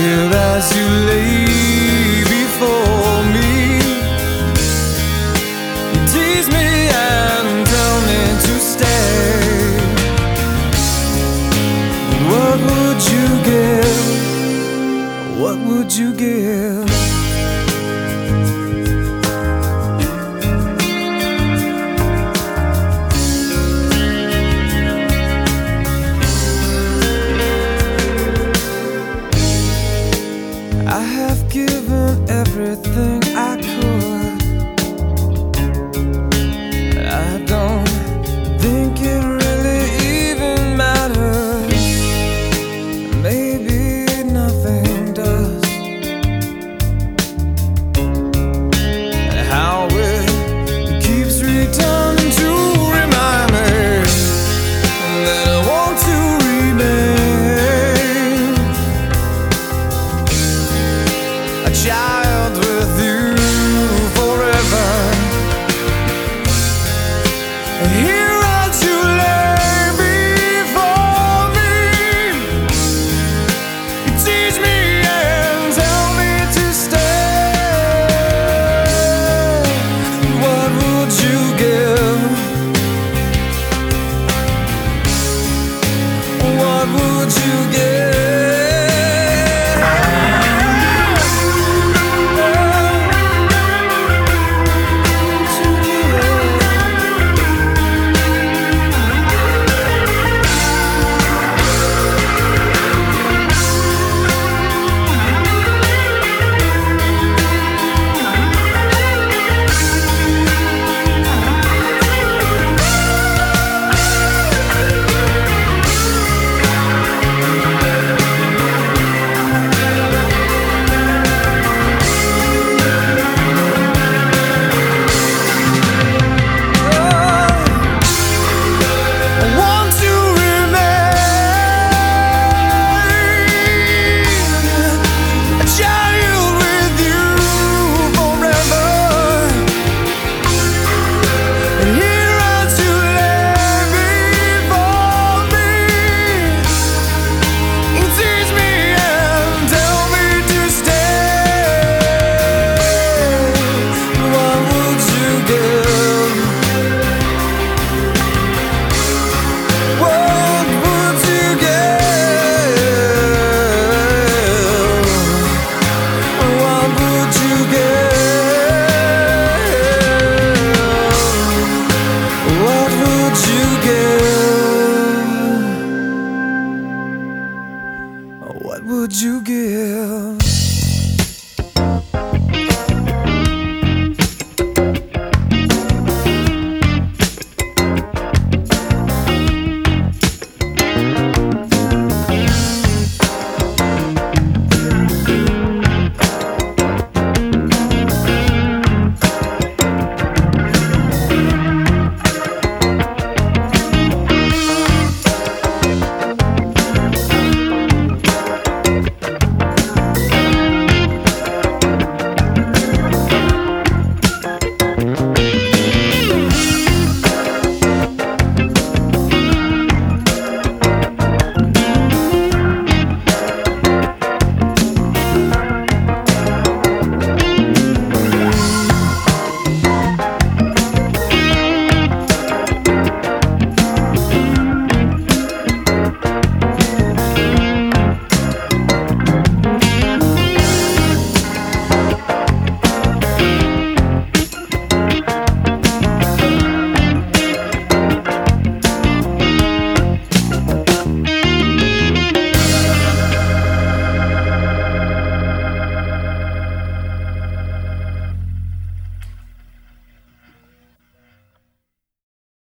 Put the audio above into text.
here as you lay before me. You tease me and tell me to stay. What would you give? What would you give? everything I could. I don't think it.